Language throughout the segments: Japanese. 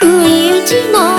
不意打ちの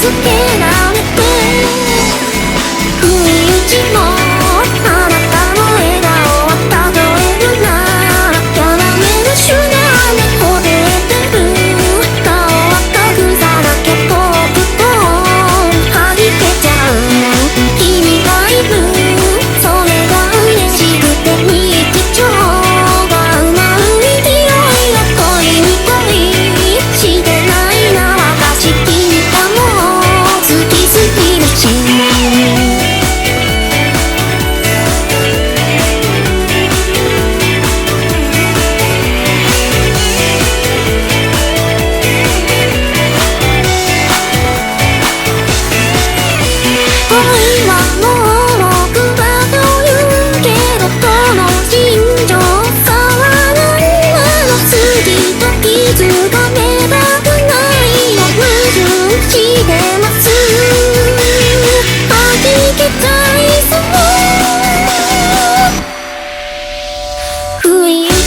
助けら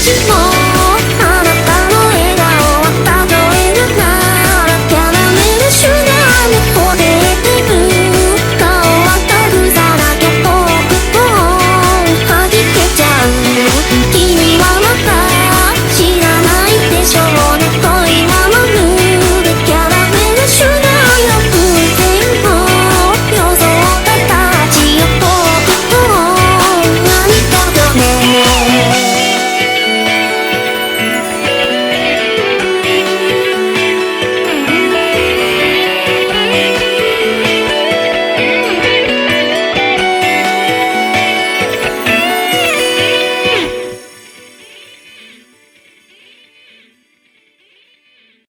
是梦。